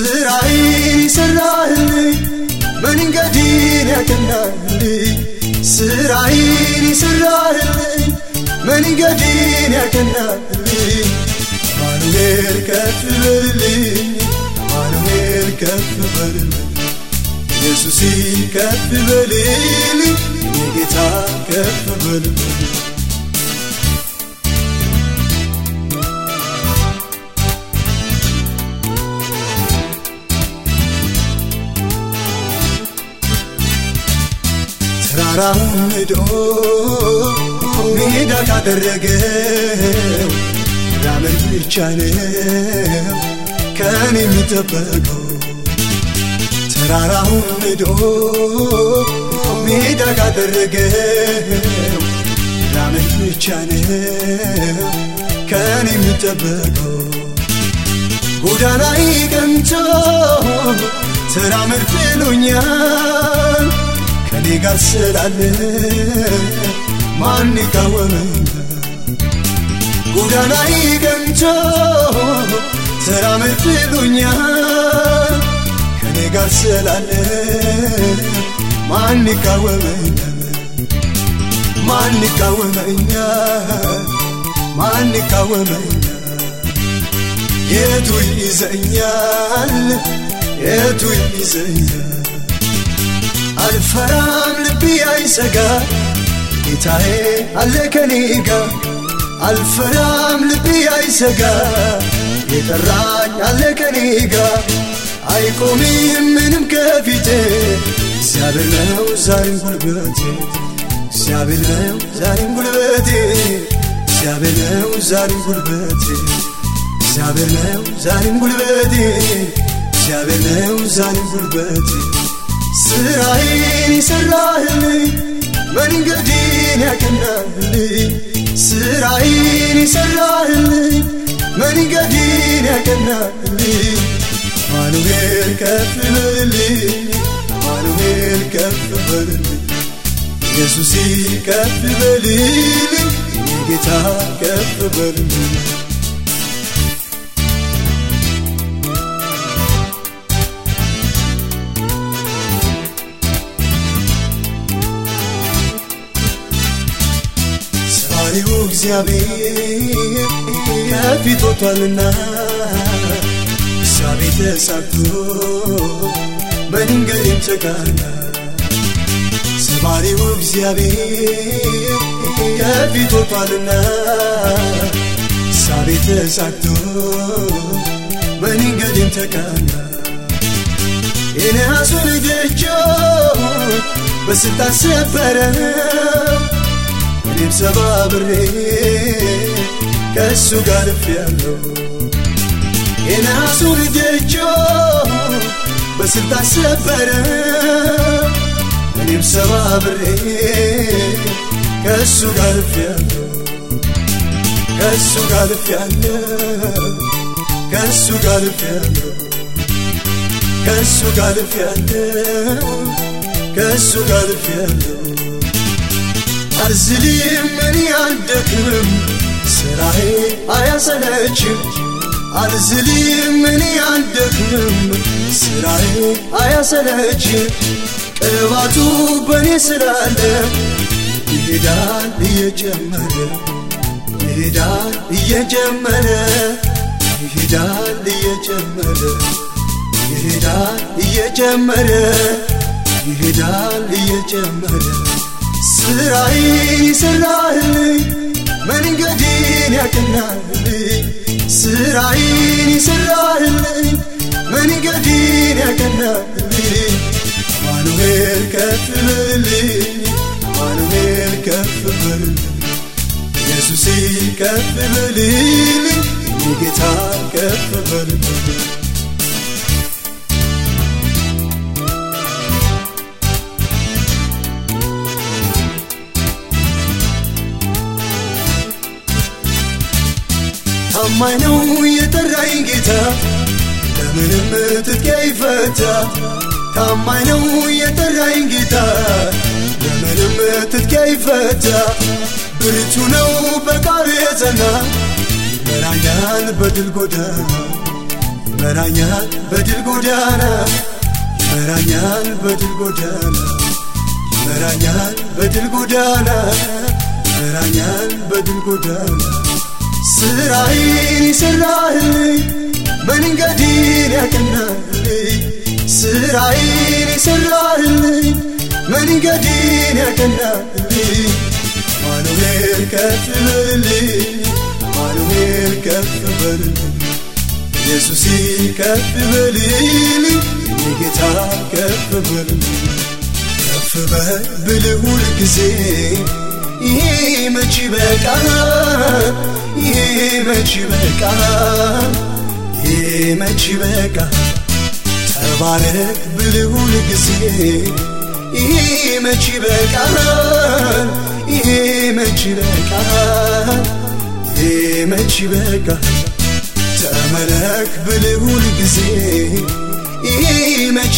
ስራዬን የሰራህልኝ መንገዴን ያቀናህልኝ። ስራዬን የሰራህልኝ መንገዴን ያቀናህልኝ። አማኑኤል ከፍ በልልኝ አማኑኤል ከፍ በልልኝ። ኢየሱስ ከፍ በልልኝ ጌታ ከፍ በልልኝ ተራራውን ንዶ ሜዳ ካደረገው ራመድ ብቻ ነው ከኔ የሚጠበቀው። ተራራውን ንዶ ሜዳ ካደረገው ራመድ ብቻ ነው ከኔ የሚጠበቀው። ጎዳናይ ቀንቶ ተራመድ ብሎኛል ከኔ ጋር ስላለ ማን ይቃወመኛል? ጎዳናይ ቀንቶ ተራመድ ብሎኛል ከኔ ጋር ስላለ ማን ይቃወመኛል? ማን ይቃወመኛል? ማን ይቃወመኛል? የቱ ይዘኛል? የቱ ይዘኛል? አልፈራም ልቤ አይሰጋ ጌታዬ አለ ከኔ ጋር። አልፈራም ልቤ አይሰጋ የጠራኝ አለ ከኔ ጋር። አይቆምም ምንም ከፊቴ እግዚአብሔር ነው ዛሬም ጉልበቴ። እግዚአብሔር ነው ዛሬም ጉልበቴ። እግዚአብሔር ነው ዛሬም ጉልበቴ። እግዚአብሔር ነው ዛሬም ጉልበቴ። እግዚአብሔር ነው ዛሬም ጉልበቴ ስራዬን የሰራህልኝ መንገዴን ያቀናህልኝ። ስራዬን የሰራህልኝ መንገዴን ያቀናህልኝ። አማኑኤል ከፍ በልልኝ አማኑኤል ከፍ በልልኝ። ኢየሱስ ከፍ በልልኝ ጌታ ከፍ በልልኝ ሰማሪው እግዚአብሔር። ከፊት ወጥቷልና ሳቤ ተሳክቶ መንገዴም ተቃና ሰማሪው እግዚአብሔር። ከፊት ወጥቷልና ሳቤ ተሳክቶ መንገዴም ተቃና የነሐሱን ደጆች በስልጣን ሰበረው እኔም ሰባብሬ ከእሱ ጋር ያለው የነሐሱን ደጆ በስልጣን ሰበረ። እኔም ሰባብሬ ከእሱ ጋር ያለው ከእሱ ጋር ያለው ከእሱ ጋር ያለው ከእሱ ጋር ያለው ከእሱ ጋር ያለው አልዝልም እኔ አልደክምም። ስራዬ አያሰለችም። አልዝልም እኔ አልደክምም። ስራዬ አያሰለችም። ቅባቱ በእኔ ስላለ ይሄዳል እየጨመረ ይሄዳል እየጨመረ ይሄዳል እየጨመረ ይሄዳል እየጨመረ ይሄዳል እየጨመረ ስራዬን የሰራህልኝ መንገዴን ያቀናህልኝ ስራዬን የሰራህልኝ መንገዴን ያቀናህልኝ አማኑኤል ከፍ በልልኝ አማኑኤል ከፍ ኢየሱስ ከፍ በልልኝ ጌታ ከፍ ታማኝ ነው የጠራኝ ጌታ ለምንም ትጥቄ ይፈታ። ታማኝ ነው የጠራኝ ጌታ ለምንም ትጥቄ ይፈታ። ብርቱ ነው በቃል የጸና ይመራኛል በድል ጎዳና ይመራኛል በድል ጎዳና ይመራኛል በድል ጎዳና ይመራኛል በድል ጎዳና ይመራኛል በድል ጎዳና ስራዬን የሰራህልኝ መንገዴን ያቀናልኝ ስራዬን የሰራህልኝ መንገዴን ያቀናልኝ አማኑኤል ከፍ በልልኝ አማኑኤል ከፍ በልልኝ ኢየሱስ ከፍ በልልኝ የጌታ ከፍ በልልኝ ከፍ ይሄ መች በቃል መች ይሄ መች በቃል ተባረክ ብልህ ሁል ጊዜ። ይሄ መች በቃል ይሄ መች በቃል ይሄ መች በቃል ተመለክ ብልህ ሁል ጊዜ መች